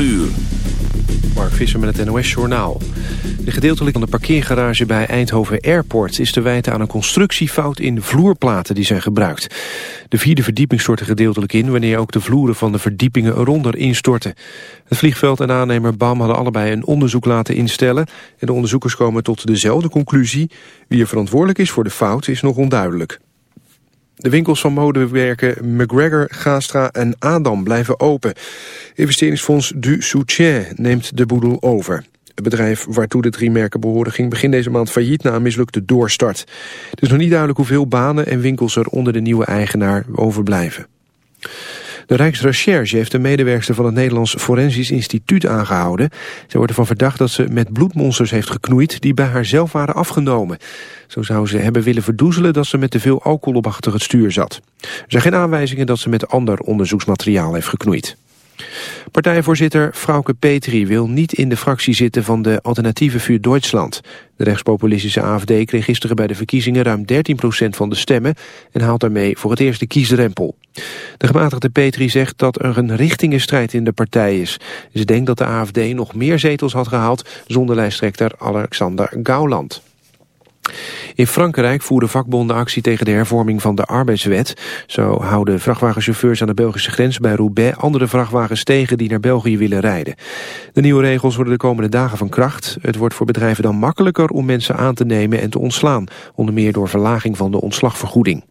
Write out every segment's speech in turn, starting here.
Uur. Mark Visser met het NOS-journaal. De gedeeltelijk van de parkeergarage bij Eindhoven Airport... is te wijten aan een constructiefout in vloerplaten die zijn gebruikt. De vierde verdieping stortte gedeeltelijk in... wanneer ook de vloeren van de verdiepingen eronder instortten. Het vliegveld en aannemer BAM hadden allebei een onderzoek laten instellen... en de onderzoekers komen tot dezelfde conclusie. Wie er verantwoordelijk is voor de fout is nog onduidelijk. De winkels van modewerken McGregor, Gastra en Adam blijven open. Investeringsfonds Du Soutien neemt de boedel over. Het bedrijf waartoe de drie merken behoren ging begin deze maand failliet na een mislukte doorstart. Het is nog niet duidelijk hoeveel banen en winkels er onder de nieuwe eigenaar overblijven. De Rijksrecherche heeft een medewerkster van het Nederlands Forensisch Instituut aangehouden. Ze wordt ervan verdacht dat ze met bloedmonsters heeft geknoeid die bij haar zelf waren afgenomen. Zo zou ze hebben willen verdoezelen dat ze met te veel alcohol op achter het stuur zat. Er zijn geen aanwijzingen dat ze met ander onderzoeksmateriaal heeft geknoeid. Partijvoorzitter Frauke Petri wil niet in de fractie zitten van de alternatieve vuur Duitsland. De rechtspopulistische AFD kreeg gisteren bij de verkiezingen ruim 13% van de stemmen en haalt daarmee voor het eerst de kiesdrempel. De gematigde Petri zegt dat er een richtingenstrijd in de partij is. Ze denkt dat de AFD nog meer zetels had gehaald zonder lijsttrekker Alexander Gauland. In Frankrijk voeren vakbonden actie tegen de hervorming van de arbeidswet. Zo houden vrachtwagenchauffeurs aan de Belgische grens bij Roubaix andere vrachtwagens tegen die naar België willen rijden. De nieuwe regels worden de komende dagen van kracht. Het wordt voor bedrijven dan makkelijker om mensen aan te nemen en te ontslaan, onder meer door verlaging van de ontslagvergoeding.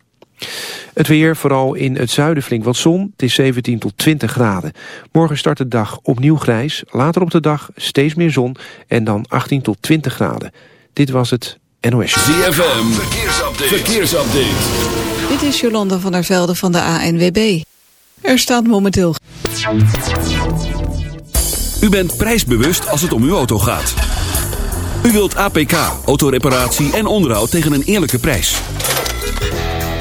Het weer, vooral in het zuiden flink wat zon. Het is 17 tot 20 graden. Morgen start de dag opnieuw grijs. Later op de dag steeds meer zon en dan 18 tot 20 graden. Dit was het NOS. ZFM, verkeersupdate. verkeersupdate. Dit is Jolanda van der Velde van de ANWB. Er staat momenteel... U bent prijsbewust als het om uw auto gaat. U wilt APK, autoreparatie en onderhoud tegen een eerlijke prijs.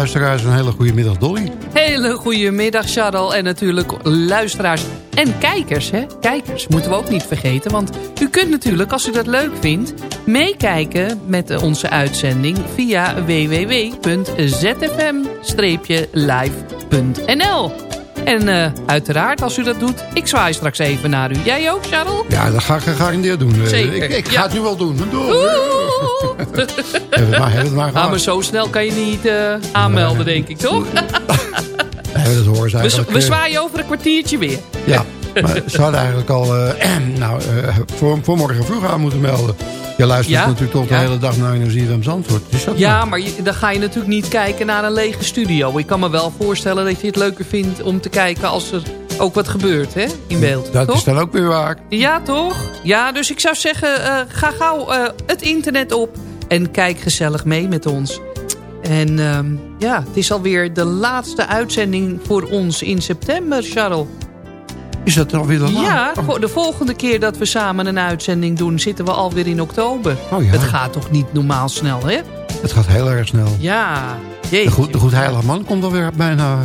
Luisteraars. Een hele goede middag, Dolly. Hele goede middag, Charles. En natuurlijk luisteraars en kijkers. Hè? Kijkers moeten we ook niet vergeten. Want u kunt natuurlijk, als u dat leuk vindt... meekijken met onze uitzending via www.zfm-live.nl. En uh, uiteraard, als u dat doet, ik zwaai straks even naar u. Jij ook, Charles? Ja, dat ga ik gegarandeerd doen. Zeker. Ik, ik ga het nu wel doen. We maar, maar Ah, maar zo snel kan je niet eh, aanmelden, denk ik, toch? Nee, dat horen ze We, eigenlijk. we eh, zwaaien over een kwartiertje weer. Ja, maar ze hadden eigenlijk al eh, nou, eh, voor, voor morgen vroeg aan moeten melden. Je luistert Ja? natuurlijk toch de Ja. hele dag naar ZFM Zandvoort. Is dat Ja, maar je- dan ga je natuurlijk niet kijken naar een lege studio. Ik kan me wel voorstellen dat je het leuker vindt om te kijken als er ook wat gebeurt hè, in beeld. Dat toch? is dan ook weer waar. Ja, toch? Ja, dus ik zou zeggen, eh, ga gauw het internet op en kijk gezellig mee met ons. En ehm, ja, het is alweer de laatste uitzending voor ons in september, Charles. Is dat alweer de laatste? Ja, Oh, voor de volgende keer dat we samen een uitzending doen... zitten we alweer in oktober. Oh ja. Het gaat toch niet normaal snel, hè? Het gaat heel erg snel. Ja, De goed, de goed heilige man komt alweer bijna...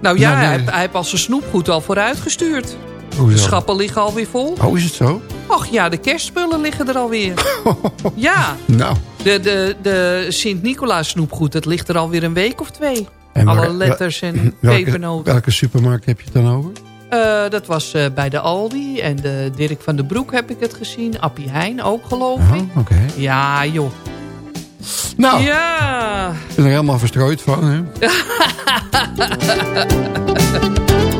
Nou ja, hij, heeft- hij heeft al zijn snoepgoed al vooruitgestuurd. De Hoezo? schappen liggen alweer vol. Oh, is het zo? Ach ja, de kerstspullen liggen er alweer. ja, Nou. de, de, de Sint-Nicolaas snoepgoed, dat ligt er alweer een week of twee. En Alle welke- letters en Welke, pepernoten. welke supermarkt heb je het dan over? Eh, dat was eh, bij de Aldi en de Dirk van den Broek heb ik het gezien. Appie Heijn ook, geloof Oh, ik. oké. Ja, joh. Nou, Ja. ik ben er helemaal verstrooid van. Hè?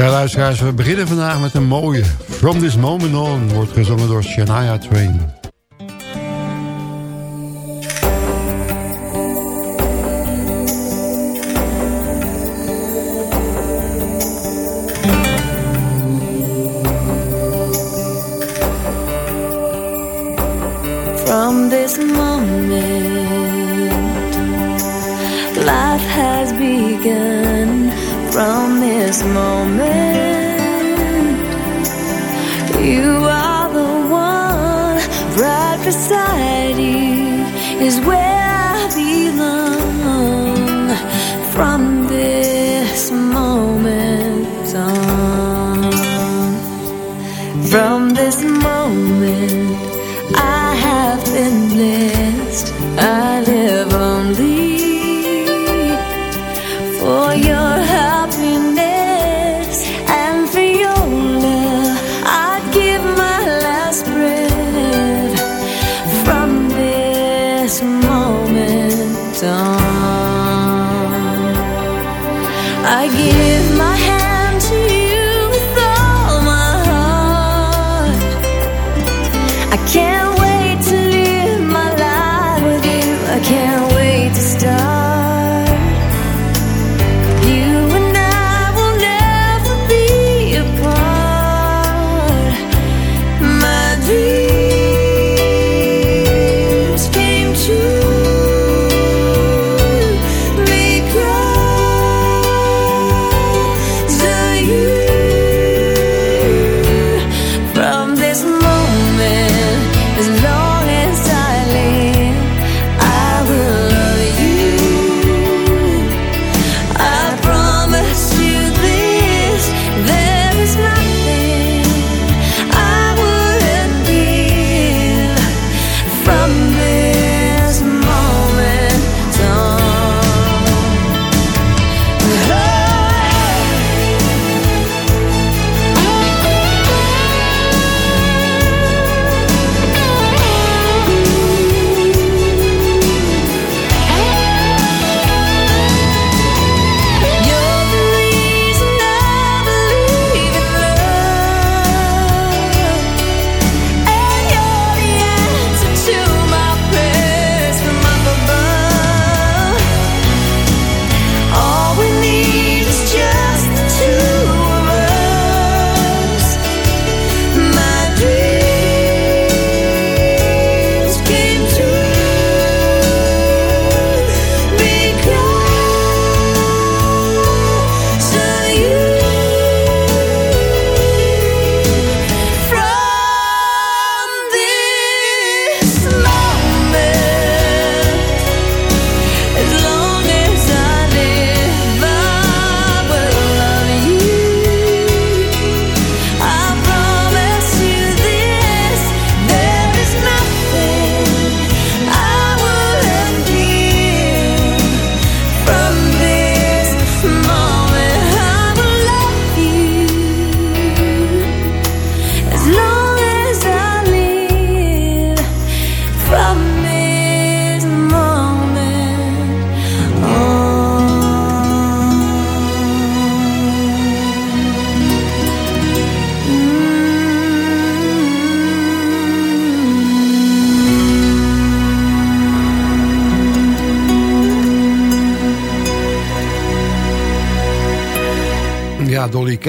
Ja, luisteraars, we beginnen vandaag met een mooie. From This Moment On wordt gezongen door Shania Twain. From this moment, life has begun. From this moment, from this moment. I have been blessed. I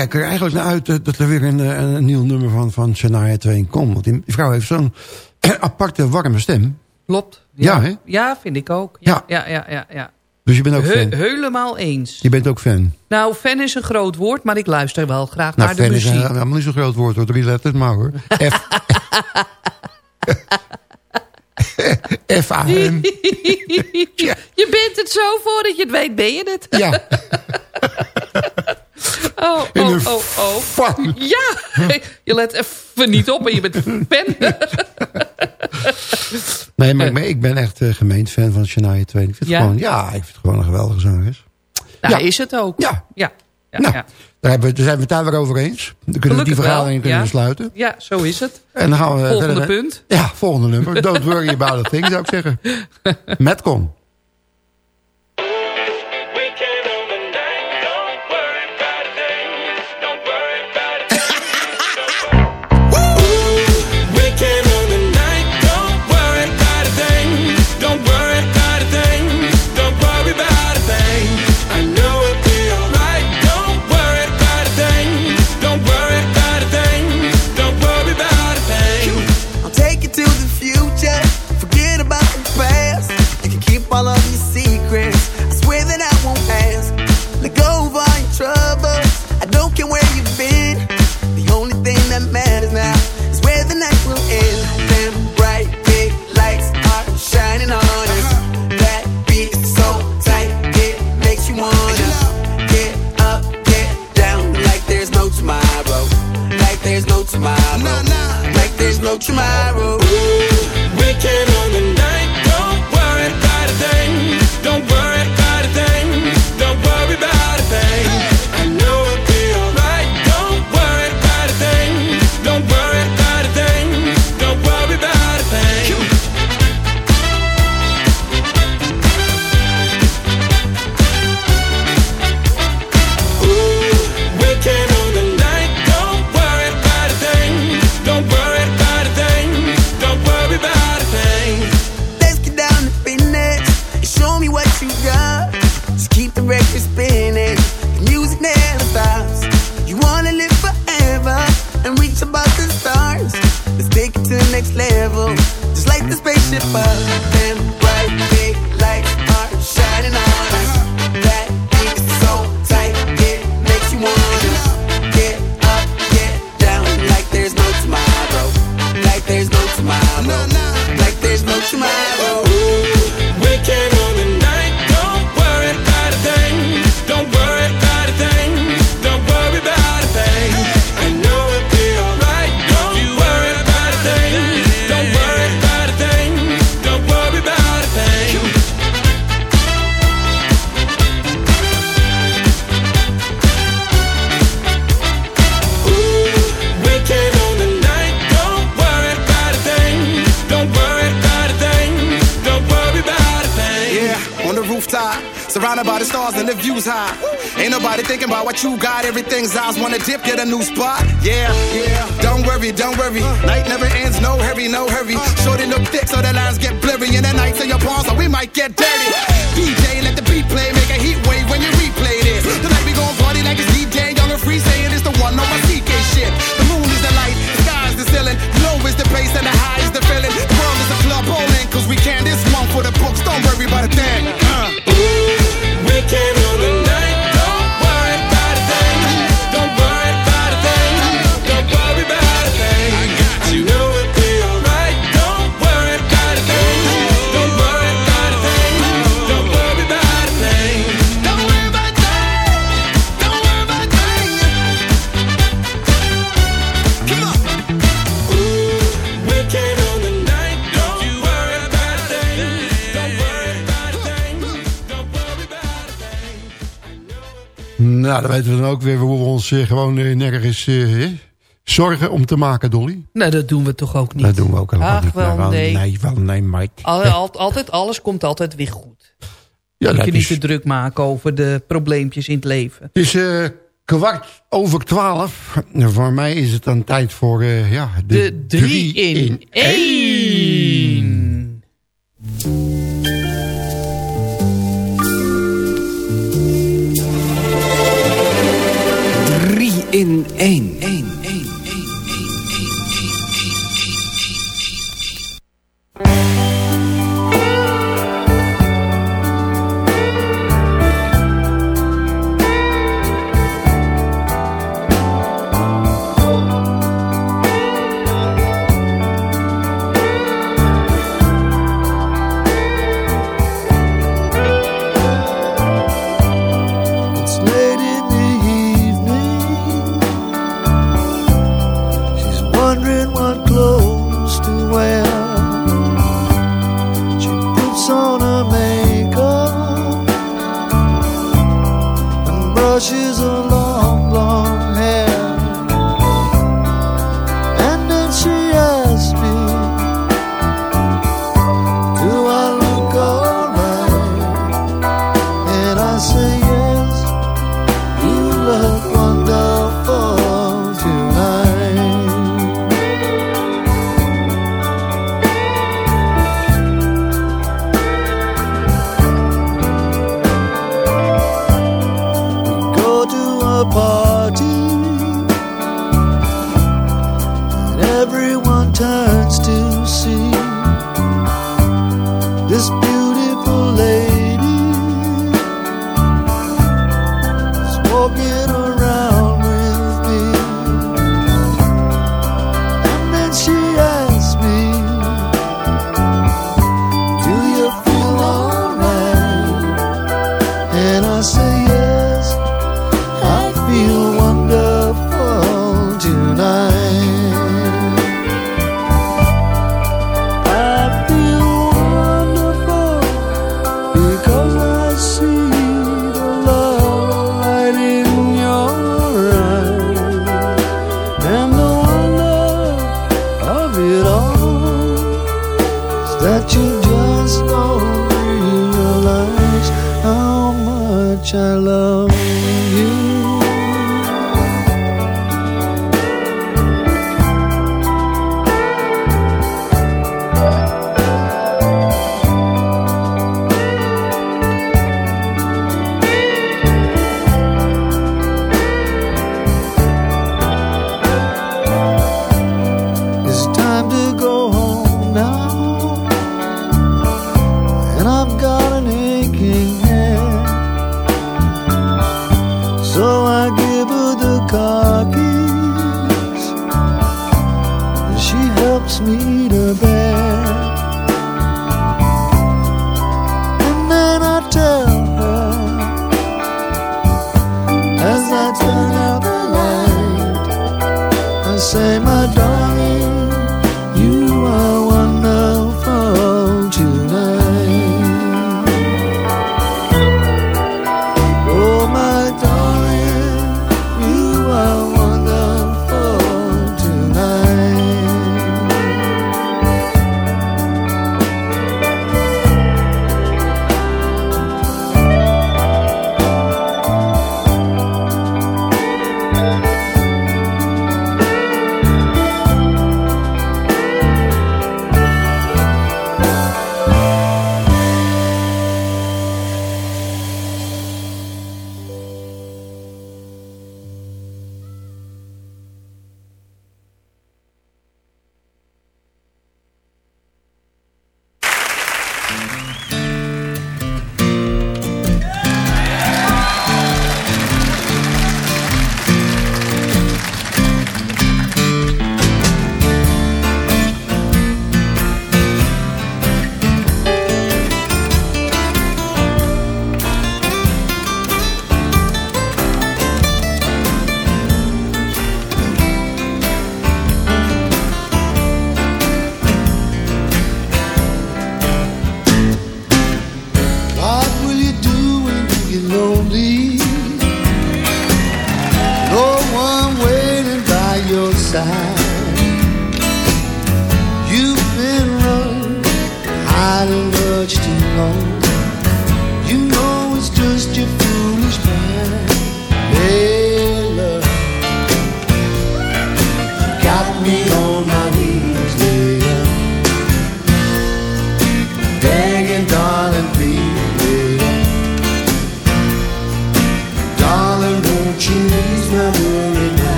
kijk er eigenlijk naar uit eh, dat er weer een, eh, een nieuw nummer van, van Shania Twain komt. Want die vrouw heeft zo'n aparte, warme stem. Klopt. Ja, hè? Ja, vind ik ook. Ja, ja, ja, ja. ja. Dus je bent ook He- fan. helemaal eens. Je bent ook fan. Nou, fan is een groot woord, maar ik luister wel graag Nou, naar de fan is muziek. een- helemaal niet zo'n groot woord hoor. Drie letters maar hoor. F. F-A-M. Je bent het zo voordat je het weet, ben je het? Ja. Oh, oh, een. Ja, je let even niet op en je bent fan. Nee, maar ik ben, echt eh, gemeend fan van Shania Twain. Ik vind het Ja? gewoon, ja, ik vind het gewoon een geweldige zangeres. Nou, Ja. is het ook. Ja. Ja, ja, nou. Daar, hebben we, daar zijn we het daar weer over eens. Dan kunnen we die vergadering kunnen sluiten. Ja, zo is het. En dan gaan we Volgende verder- punt. Ja, volgende nummer. Don't worry about a thing, zou ik zeggen. Metcon. Tomorrow. Like there's no tomorrow. Nou, dan weten we dan ook weer hoe we ons eh, gewoon eh, nergens eh, zorgen om te maken, Dolly. Nou, dat doen we toch ook niet. Dat doen we ook helemaal Ach, niet. wel, Nou, nee. nee, wel nee, Mike. Al- al- altijd, alles komt altijd weer goed. Ja, je niet te druk maken over de probleempjes in het leven. Het is eh, kwart over twaalf. Voor mij is het dan tijd voor eh, ja, de, De drie in één. In één. And helps me to.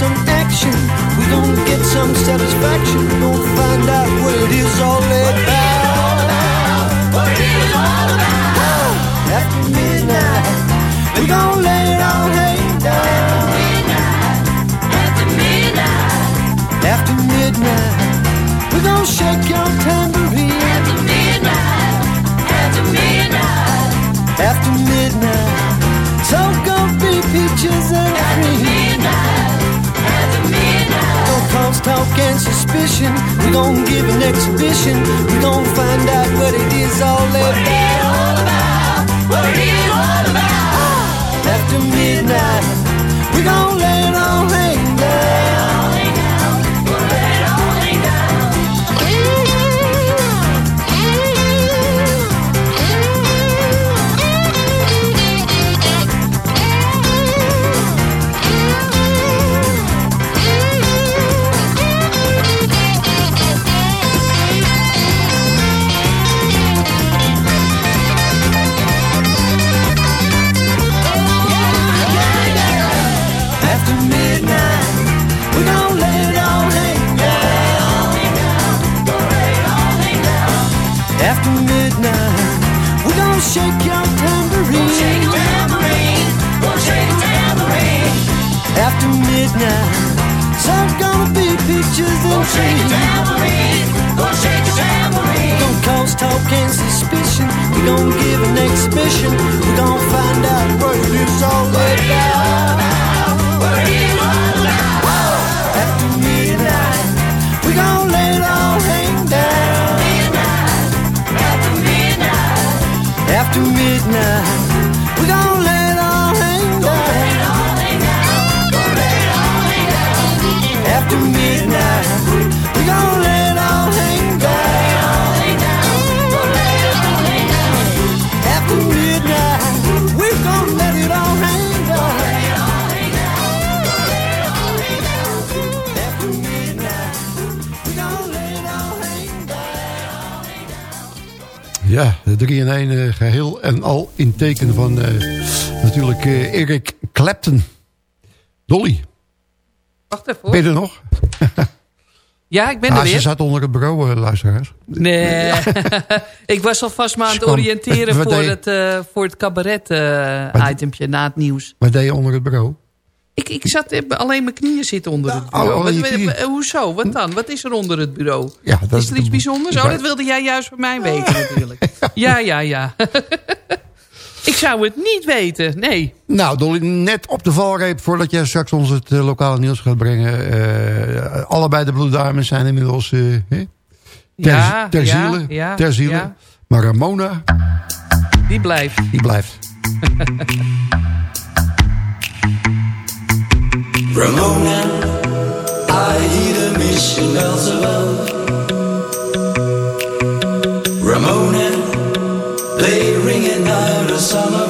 Some action. We're gonna get some satisfaction. Gonna find out what it is all about. What it is all about. After midnight, we're gonna let it all hang down. After midnight, we're gonna shake your tambourine. After midnight, after midnight, after midnight, all gonna be peaches and cream. After midnight, after midnight, no cause talk and suspicion. We're gonna give an exhibition. We're gonna find out what it is all about. What it is all about. What it is all about. After midnight, we're gonna let it all shake your tambourine. Won't shake your tambourine. Won't shake your tambourine. After midnight, there's gonna be pictures and Won't shake your tambourine. Won't shake your tambourine. Don't cause talk and suspicion. We gon' give an exhibition. We gon' find out what it is all what about. What it is all about. After midnight, we gon' let 3 in 1 eh, geheel en al in teken van eh, natuurlijk eh, Eric Clapton. Dolly, Wacht even hoor. ben je er nog? Ja, ik ben Ah, er ze weer. zat onder het bureau, luisteraars. Nee, ik was alvast maar aan het Ze oriënteren voor het, eh, voor het cabaret-itempje na het nieuws. Wat deed je onder het bureau? Ik, ik zat alleen mijn knieën zitten onder het bureau. oh, Wat- knieën. eh, hoezo? Wat dan? Wat is er onder het bureau? Ja, dat is er iets bijzonders? Oh, dat wilde jij juist van mij weten natuurlijk. Ja, ja, ja. ik zou het niet weten, nee. Nou, Dolly, net op de valreep voordat jij straks ons het eh, lokale nieuws gaat brengen. eh, allebei de Blue Diamonds zijn inmiddels eh, hè? ter, Ja, ter ziele. ja, ter ziele. Maar Ramona, Die blijft. die blijft. Ramona, I hear the mission bells above. Ramona, they ringing out a song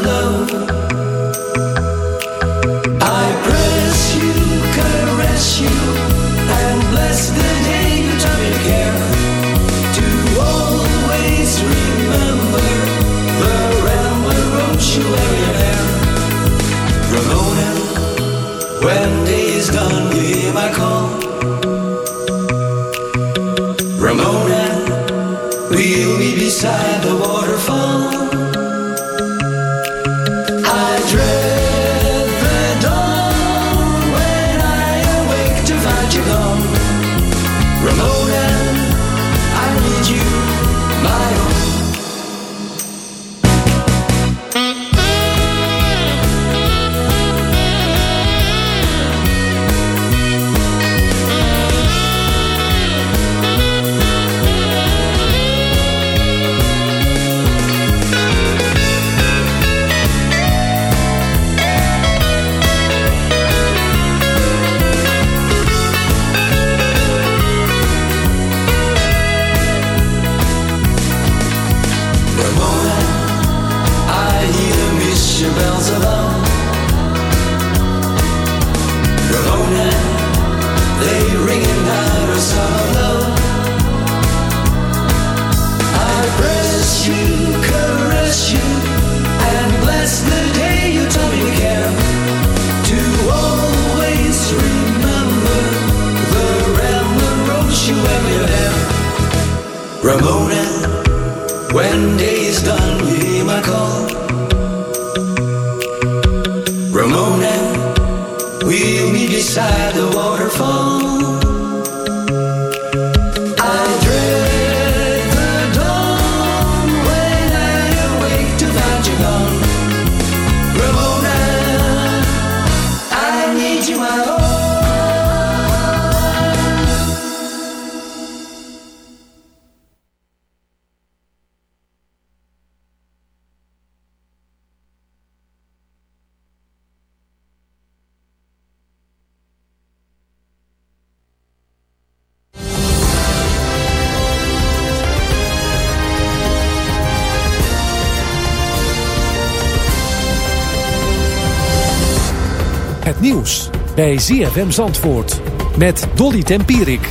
bij ZFM Zandvoort met Dolly Tempierik.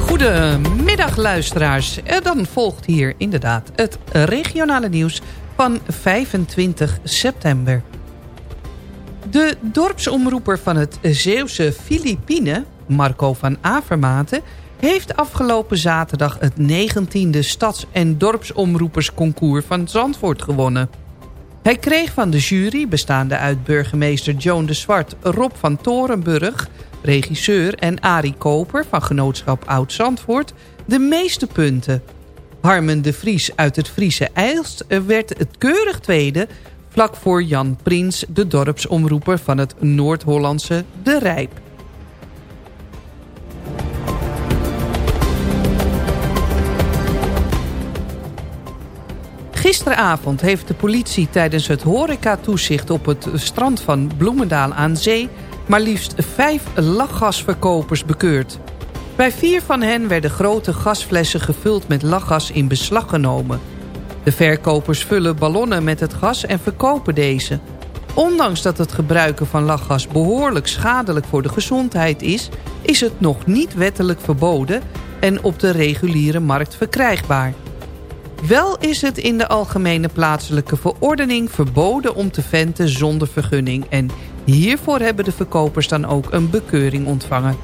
Goedemiddag luisteraars. En dan volgt hier inderdaad het regionale nieuws van 25 september. De dorpsomroeper van het Zeeuwse Filipine, Marco van Avermaten... heeft afgelopen zaterdag het 19e Stads- en Dorpsomroepersconcours van Zandvoort gewonnen. Hij kreeg van de jury, bestaande uit burgemeester Joan de Zwart... Rob van Torenburg, regisseur... en Arie Koper van Genootschap Oud-Zandvoort... de meeste punten. Harmen de Vries uit het Friese Eilst werd het keurig tweede... vlak voor Jan Prins, de dorpsomroeper van het Noord-Hollandse De Rijp. Gisteravond heeft de politie tijdens het horecatoezicht op het strand van Bloemendaal aan zee... maar liefst vijf lachgasverkopers bekeurd. Bij vier van hen werden grote gasflessen gevuld met lachgas in beslag genomen. De verkopers vullen ballonnen met het gas en verkopen deze. Ondanks dat het gebruiken van lachgas behoorlijk schadelijk voor de gezondheid is... is het nog niet wettelijk verboden en op de reguliere markt verkrijgbaar. Wel is het in de algemene plaatselijke verordening verboden om te venten zonder vergunning. En hiervoor hebben de verkopers dan ook een bekeuring ontvangen.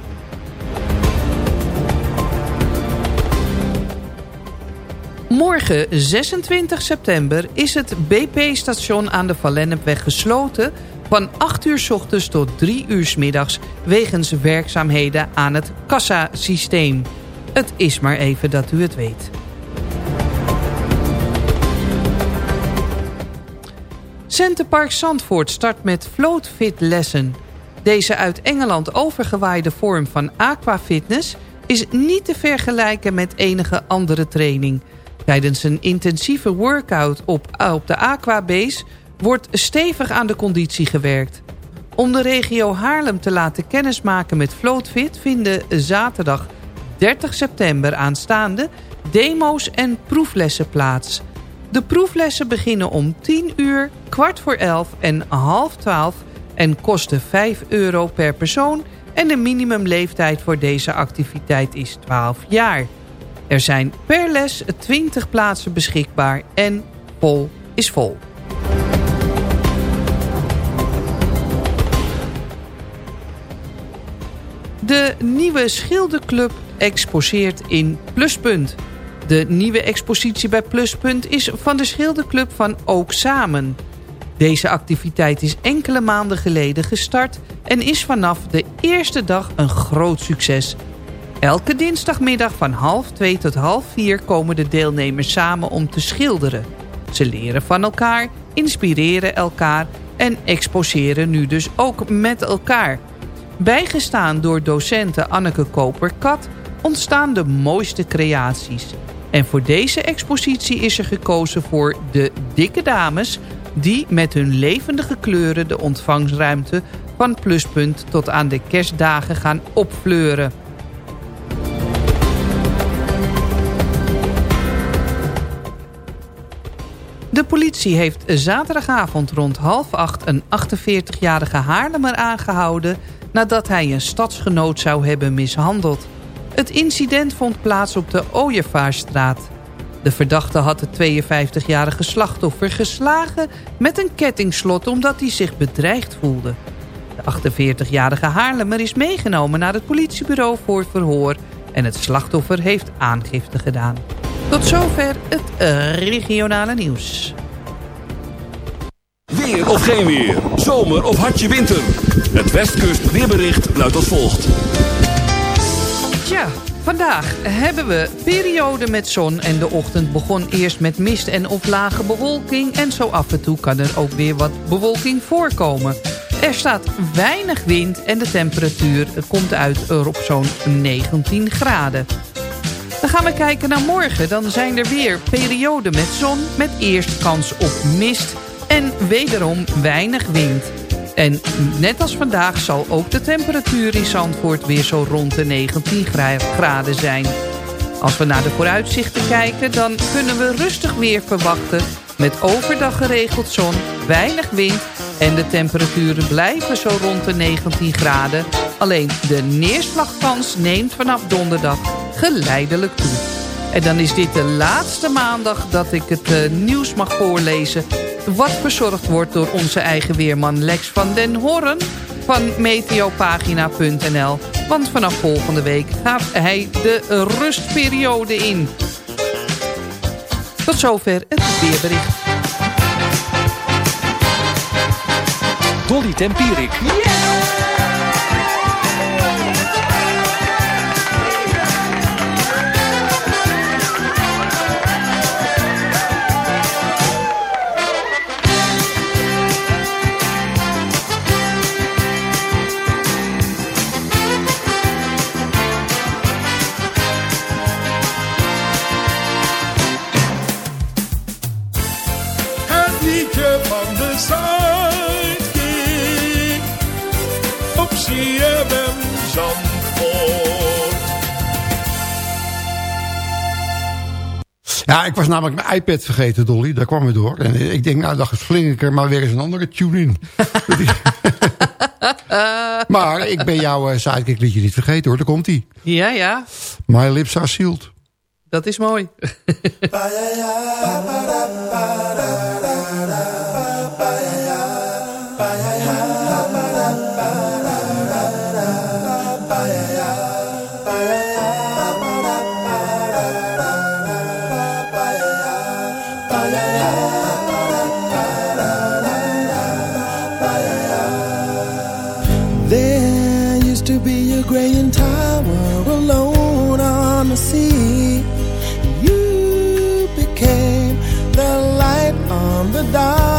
Morgen 26 september is het BP-station aan de Valennepweg gesloten... van 8 uur s ochtends tot 3 uur s middags... wegens werkzaamheden aan het kassasysteem. Het is maar even dat u het weet. Centerpark Zandvoort start met floatfit lessen. Deze uit Engeland overgewaaide vorm van aquafitness... is niet te vergelijken met enige andere training. Tijdens een intensieve workout op, op de aquabase... wordt stevig aan de conditie gewerkt. Om de regio Haarlem te laten kennismaken met Floatfit... vinden zaterdag 30 september aanstaande demo's en proeflessen plaats... De proeflessen beginnen om 10 uur, kwart voor 11 en half 12 en kosten 5 euro per persoon en de minimumleeftijd voor deze activiteit is 12 jaar. Er zijn per les 20 plaatsen beschikbaar en vol is vol. De nieuwe schilderclub exposeert in Pluspunt. De nieuwe expositie bij Pluspunt is van de schilderclub van Ook Samen. Deze activiteit is enkele maanden geleden gestart... en is vanaf de eerste dag een groot succes. Elke dinsdagmiddag van half twee tot half vier komen de deelnemers samen om te schilderen. Ze leren van elkaar, inspireren elkaar en exposeren nu dus ook met elkaar. Bijgestaan door docenten Anneke Koper-Kat ontstaan de mooiste creaties... En voor deze expositie is er gekozen voor de dikke dames... die met hun levendige kleuren de ontvangstruimte van Pluspunt... tot aan de kerstdagen gaan opfleuren. De politie heeft zaterdagavond rond half acht een 48-jarige Haarlemmer aangehouden... nadat hij een stadsgenoot zou hebben mishandeld. Het incident vond plaats op de Ooievaarstraat. De verdachte had het 52-jarige slachtoffer geslagen met een kettingslot omdat hij zich bedreigd voelde. De 48-jarige Haarlemmer is meegenomen naar het politiebureau voor verhoor en het slachtoffer heeft aangifte gedaan. Tot zover het eh, regionale nieuws. Weer of geen weer, zomer of hartje winter. Het Westkust weerbericht luidt als volgt. Tja, vandaag hebben we periode met zon en de ochtend begon eerst met mist en of lage bewolking. En zo af en toe kan er ook weer wat bewolking voorkomen. Er staat weinig wind en de temperatuur komt uit op zo'n 19 graden. Dan gaan we kijken naar morgen. Dan zijn er weer perioden met zon met eerst kans op mist en wederom weinig wind. En net als vandaag zal ook de temperatuur in Zandvoort weer zo rond de 19 graden zijn. Als we naar de vooruitzichten kijken, dan kunnen we rustig weer verwachten... met overdag geregeld zon, weinig wind en de temperaturen blijven zo rond de 19 graden. Alleen de neerslagkans neemt vanaf donderdag geleidelijk toe. En dan is dit de laatste maandag dat ik het uh, nieuws mag voorlezen wat verzorgd wordt door onze eigen weerman Lex van den Horen van meteopagina.nl. Want vanaf volgende week gaat hij de rustperiode in. Tot zover het weerbericht. Dolly Tempierik. Ja, ik was namelijk mijn iPad vergeten, Dolly. Daar kwam we door. En ik denk, nou, dacht, sling ik er maar weer eens een andere tune in. maar ik ben jouw uh, sidekick liedje niet vergeten, hoor. Daar komt hij. Ja, ja. My lips are sealed. Dat is mooi.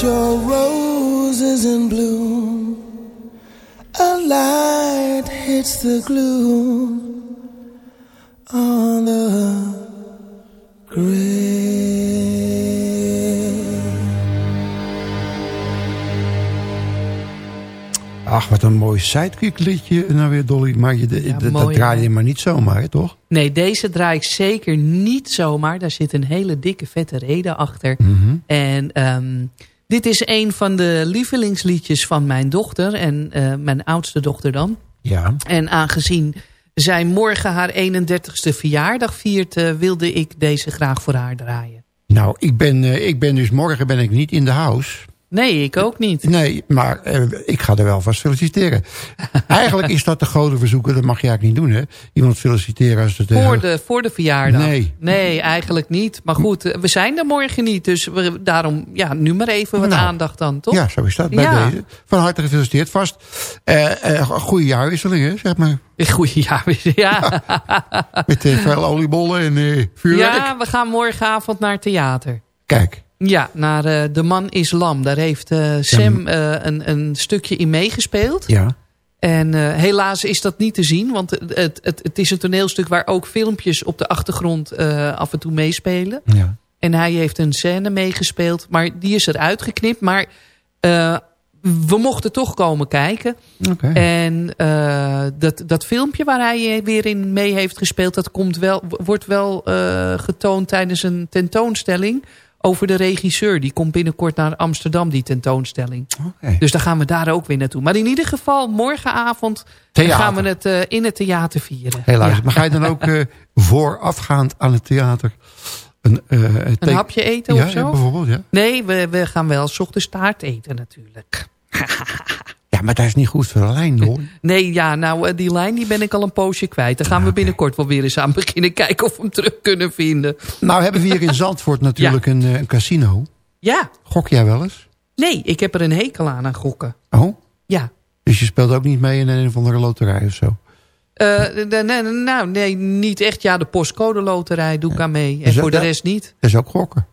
Your roses in bloom. A light hits the gloom on the grave. Ach, wat een mooi sidekick liedje nou weer, Dolly. Maar je, dat- dat mooi, draai je maar niet zomaar, hè, toch? Nee, deze draai ik zeker niet zomaar. Daar zit een hele dikke vette reden achter. Mhm. En ehm, dit is een van de lievelingsliedjes van mijn dochter. En eh, mijn oudste dochter dan. Ja. En aangezien zij morgen haar 31ste verjaardag viert... eh, wilde ik deze graag voor haar draaien. Nou, ik ben, eh, ik ben dus morgen ben ik niet in de house. Nee, ik ook niet. Nee, maar eh, ik ga er wel vast feliciteren. Eigenlijk is dat de grote verzoeken, dat mag je eigenlijk niet doen, hè? Iemand feliciteren als het... eh, Voor de, voor de verjaardag. Nee. Nee, eigenlijk niet. Maar goed, eh, we zijn er morgen niet. Dus we, daarom, ja, nu maar even wat Nou, aandacht dan, toch? Ja, zo is dat bij Ja. deze. Van harte gefeliciteerd vast. Eh eh, goede jaarwisseling, hè, zeg maar. Goeie jaarwisseling, ja. Met veel oliebollen en vuurwerk. Ja, we gaan morgenavond naar theater. Kijk. Ja, naar eh, De Man is Lam. Daar heeft eh, Sam eh, een, een stukje in meegespeeld. Ja. En helaas is dat niet te zien. Want het, het, het, is een toneelstuk waar ook filmpjes op de achtergrond af en toe meespelen. Ja. En hij heeft een scène meegespeeld. Maar die is eruit geknipt. Maar we mochten toch komen kijken. Oké. En dat, dat filmpje waar hij weer in mee heeft gespeeld... dat komt wel, wordt wel getoond tijdens een tentoonstelling over de regisseur. Die komt binnenkort naar Amsterdam, die tentoonstelling. Dus daar gaan we daar ook weer naartoe. Maar in ieder geval, morgenavond gaan we het eh, in het theater vieren. Helaas. Ja. Maar ga je dan ook eh, voorafgaand aan het theater... Een, eh, Een hapje eten ja, of zo? Ja, bijvoorbeeld, ja. Nee, we, we gaan wel 's ochtends taart eten natuurlijk. Maar dat is niet goed voor de lijn, hoor. Nee, ja, nou, eh, die lijn die ben ik al een poosje kwijt. Daar gaan we binnenkort wel weer eens aan beginnen. Kijken of we hem terug kunnen vinden. Nou hebben we hier in Zandvoort natuurlijk een, eh, een casino. Ja, Gok jij wel eens? nee, ik heb er een hekel aan aan gokken. Oh? Ja. Dus je speelt ook niet mee in een of andere loterij of zo? Eh, nou, nee, niet echt. Ja, de postcode loterij doe ik aan mee. En voor de rest niet. Dat is ook gokken.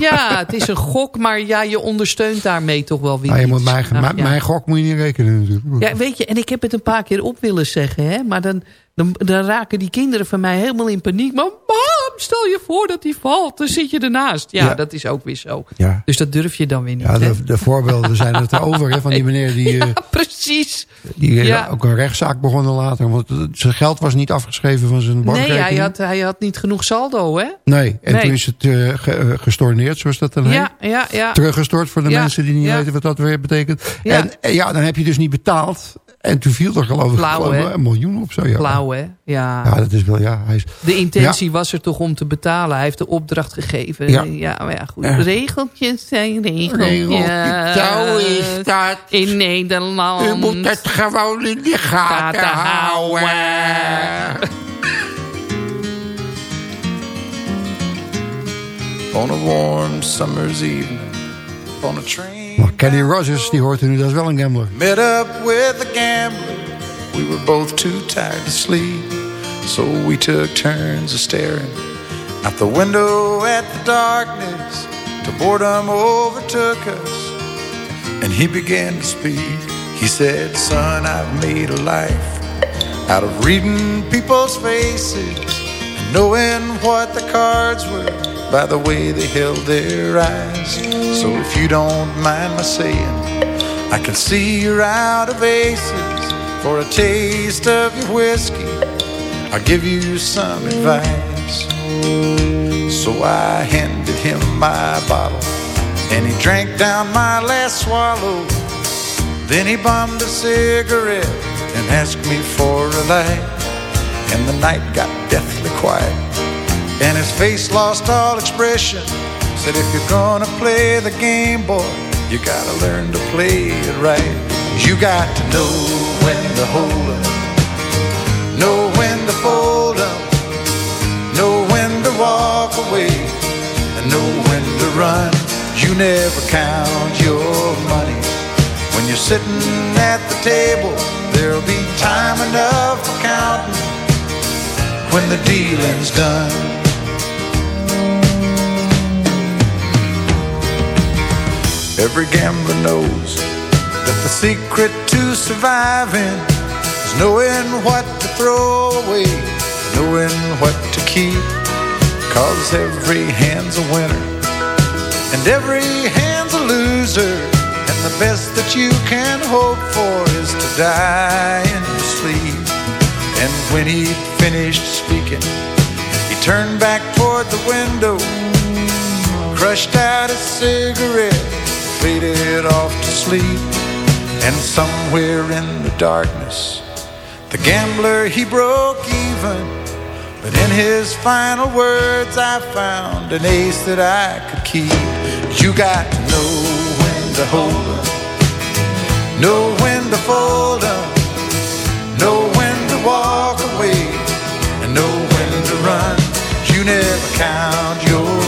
Ja, het is een gok, maar ja, je ondersteunt daarmee toch wel weer Maar je iets. moet mijn, ja. mijn gok moet je niet rekenen natuurlijk. Ja, weet je, en ik heb het een paar keer op willen zeggen, hè. Maar dan, dan, dan raken die kinderen van mij helemaal in paniek. Maar mam, stel je voor dat die valt, dan zit je ernaast. Ja, Ja. dat is ook weer zo. Ja. Dus dat durf je dan weer niet, Ja, de, de voorbeelden zijn het erover hè, van die meneer die, eh, Precies. die eh, Ja. ook een rechtszaak begonnen later. Want zijn geld was niet afgeschreven van zijn Nee, bankrekening. hij had, hij had niet genoeg saldo, hè? Nee, en Nee. toen is het eh, gestorneerd, zoals dat dan heet. Ja, ja, ja. Teruggestort voor de Ja, mensen die niet ja. weten wat dat weer betekent. Ja. En ja, dan heb je dus niet betaald. En toen viel er geloof ik Flauw, gewoon hè? een miljoen op zo. Ja. Flauw, hè? Ja. Ja, dat is wel, ja. Hij is, De intentie was er toch om te betalen. Hij heeft de opdracht gegeven. Ja. Ja, maar ja, goed. Ja. Regeltjes zijn regeltjes. Regeltjes, zo is dat. In Nederland. U moet het gewoon in de gaten Gaten houden. On a warm summer's evening, on a train. Maar Kenny Rogers, die hoort u nu, dat is wel een gambler. Met up with a gambler. We were both too tired to sleep. So we took turns of staring out the window at the darkness. Till boredom overtook us. And he began to speak. He said, Son, I've made a life out of reading people's faces and knowing what the cards were by the way they held their eyes. So if you don't mind my saying, I can see you're out of aces. For a taste of your whiskey, I'll give you some advice. So I handed him my bottle, and he drank down my last swallow. Then he bummed a cigarette and asked me for a light. And the night got deathly quiet, and his face lost all expression. Said, if you're gonna play the game, boy, you gotta learn to play it right. You got to know when to hold up, know when to fold up, know when to walk away, and know when to run. You never count your money. When you're sitting at the table, there'll be time enough for counting when the dealing's done. Every gambler knows that the secret to surviving is knowing what to throw away, knowing what to keep. Cause every hand's a winner and every hand's a loser. And the best that you can hope for is to die in your sleep. And when he'd finished speaking, he turned back toward the window, crushed out a cigarette, faded off to sleep. And somewhere in the darkness, the gambler he broke even. But in his final words, I found an ace that I could keep. You got to know when to hold up, know when to fold up, know when to walk away, and know when to run. You never count your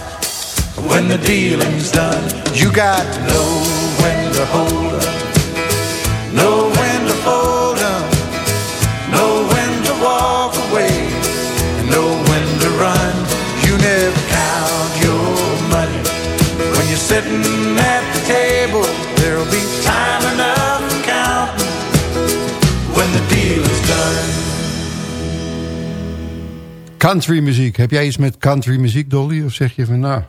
When the dealing's done, you got to know when to hold up, know when to fold up, know when to walk away, and know when to run. You never count your money. When you're sitting at the table, there'll be time enough for counting. When the deal is done. Country muziek. Heb jij iets met country muziek, Dolly? Of zeg je van, nou,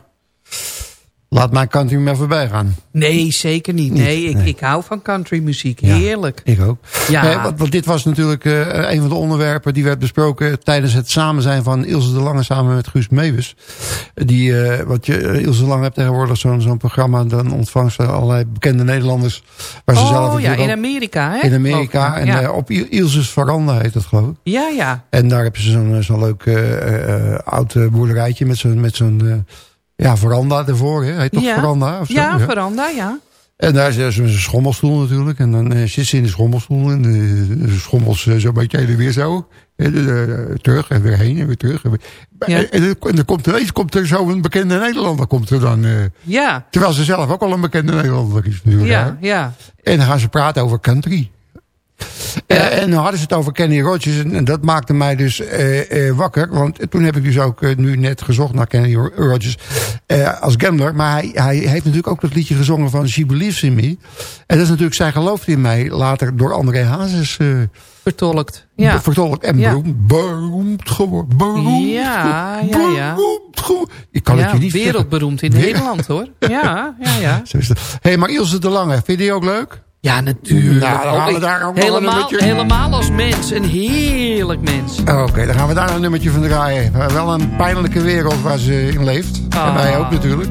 laat mijn country maar voorbij gaan? Nee, zeker niet. Nee, ik, ik hou van country muziek. Heerlijk. Ik ook. Ja. Nee, want, want dit was natuurlijk eh, een van de onderwerpen die werd besproken tijdens het samen zijn van Ilse de Lange samen met Guus Meeuwis. Die, eh, wat je, eh, Ilse de Lange hebt tegenwoordig zo'n zo'n programma, dan ontvangt ze allerlei bekende Nederlanders. Waar ze zelf Oh ja, in Amerika, hè? In Amerika. En Ja. op Il- Ilse's Veranda heet dat geloof ik. Ja, ja. En daar hebben ze zo'n zo'n leuk oud boerderijtje met zo'n met zo'n ja, veranda ervoor. Hè? Heet toch ja. veranda? Of zo? Ja, veranda, ja. En daar is een schommelstoel natuurlijk. En dan eh, zit ze in de schommelstoel. En de, de schommels eh, zo'n beetje heen en weer zo. En, eh, terug en weer heen en weer terug. En, weer- Ja. en, dan- en dan komt ineens komt er zo een bekende Nederlander. Komt er dan, eh, Ja, terwijl ze zelf ook al een bekende Nederlander is natuurlijk. ja, ja. En dan gaan ze praten over country. Eh, en dan hadden ze het over Kenny Rogers. En, en dat maakte mij dus eh, eh, wakker. Want toen heb ik dus ook nu net gezocht naar Kenny Rogers. als gambler. Maar hij, hij heeft natuurlijk ook dat liedje gezongen van She Believes in Me. En dat is natuurlijk Zij gelooft in mij. Later door André Hazes Vertolkt. Ja. vertolkt. En Ja. beroemd, beroemd geworden. Beroemd, Ja, ja, ja. beroemd geworden. Ik kan het je niet zeggen. wereldberoemd in Nederland, hoor. Ja, ja, ja. Hé, hey, maar Ilse de Lange, vind je die ook leuk? Ja, natuurlijk. Nou, dan gaan we daar ook nog een helemaal, nummertje- helemaal als mens. Een heerlijk mens. Oké, dan gaan we daar een nummertje van draaien. Wel een pijnlijke wereld waar ze in leeft. En Ah. wij ook natuurlijk.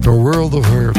The World of Hurt.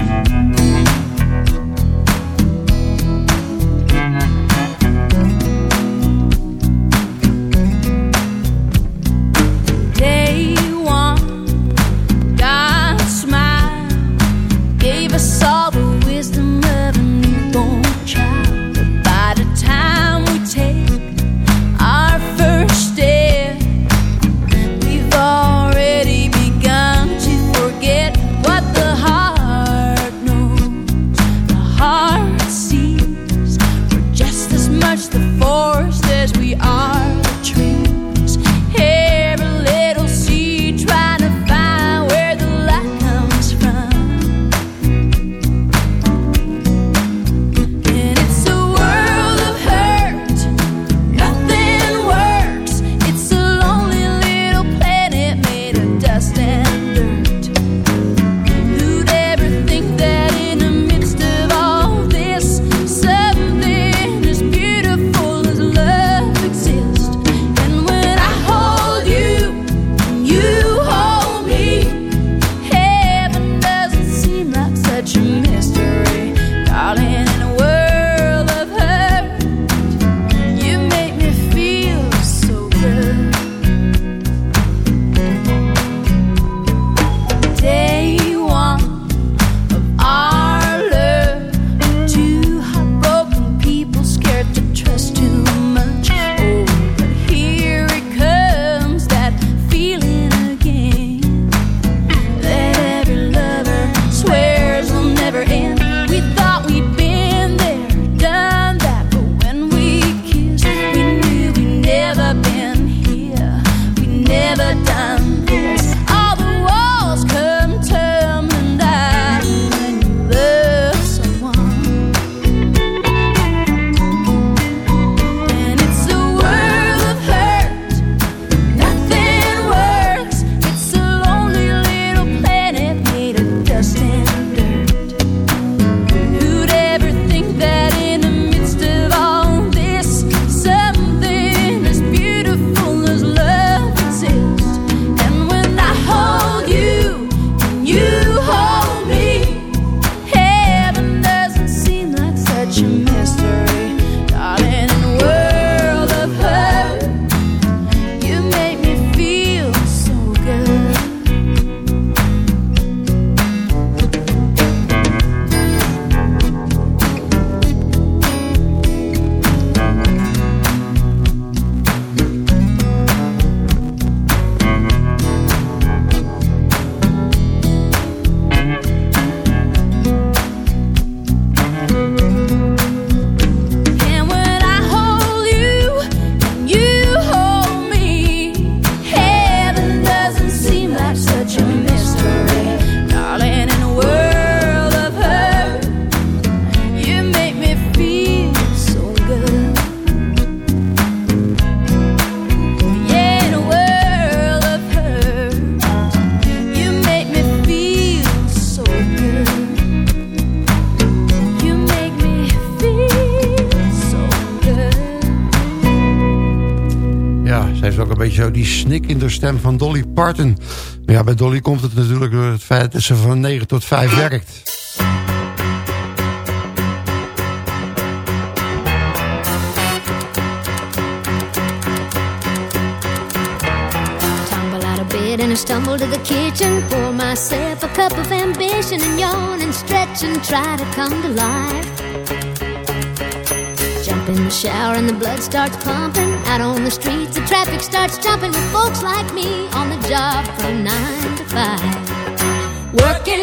zo die snik in de stem van Dolly Parton. Maar ja, bij Dolly komt het natuurlijk door het feit dat ze van 9 tot 5 werkt. I stumble to the kitchen, pour myself a cup of ambition and yawn and stretch and try to come to life. Jump in the shower and the blood starts pumping. Out on the streets, of trap. starts jumping with folks like me on the job from nine to five. Working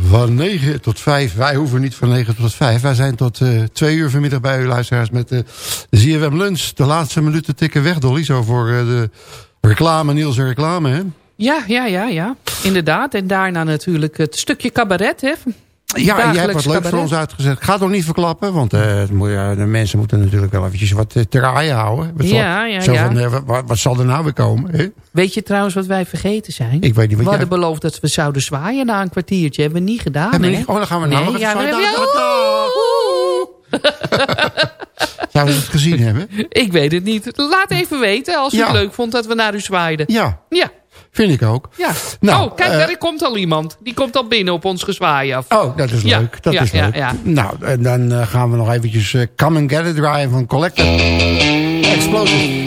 van 9 tot 5. Wij hoeven niet van 9 tot 5. Wij zijn tot eh, twee 2 uur vanmiddag bij u luisteraars met eh, de ZWM ZFM Lunch. De laatste minuten tikken weg, Dolly, zo voor uh, de reclame, Niels reclame, hè? Ja, ja, ja, ja. Inderdaad. En daarna natuurlijk het stukje cabaret, hè? Ja, jij hebt wat leuks voor ons uitgezet. Ik ga het nog niet verklappen, want eh, de mensen moeten natuurlijk wel eventjes wat raaien houden. Wat zal- Ja, ja, zo ja. Van, eh, wat, wat zal er nou weer komen? Hè? Weet je trouwens wat wij vergeten zijn? Ik weet niet wat we jij- hadden beloofd dat we zouden zwaaien na een kwartiertje. Hebben we niet gedaan, Hebben we niet- oh, dan gaan we nou nee, nog ja, zwaaien. hebben- Zouden we het gezien hebben? Ik weet het niet. Laat even weten als u Ja. het leuk vond dat we naar u zwaaiden. Ja, Ja. Vind ik ook. ja. Nou, oh, kijk, eh, daar komt al iemand. Die komt al binnen op ons gezwaai af. Oh, dat is Ja, leuk. Dat ja, is ja, leuk. ja. Nou, en dan eh, gaan we nog eventjes eh, Come and Get It draaien van Collector. Explosive.